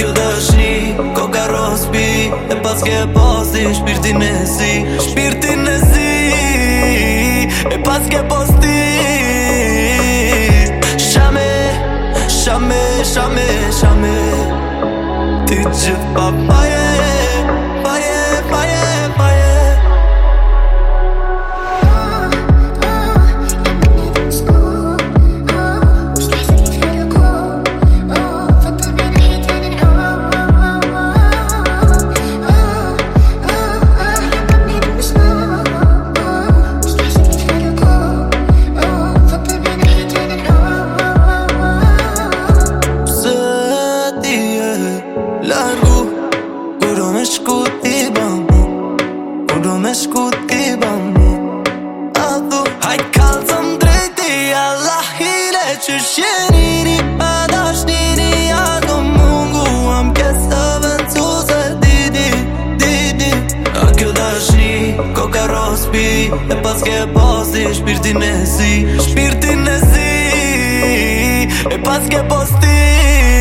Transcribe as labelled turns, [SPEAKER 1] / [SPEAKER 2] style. [SPEAKER 1] kjo dëshni Ko ka rospi E pas ke posti Shpirtin e zi Shpirtin e zi, E pas ke posti Shame Shame, shame, shame Ti gjith papaj me shku ti bëmë Ku do me shku ti bëmë A du Haj kalëzëm drejti Allah i që shjenini Pa dashnini A du mungu Am kësë të vëncu se didi Didi A kjo dashni Ko rospi E pas ke posti Shpirtin e si Shpirtin e si posti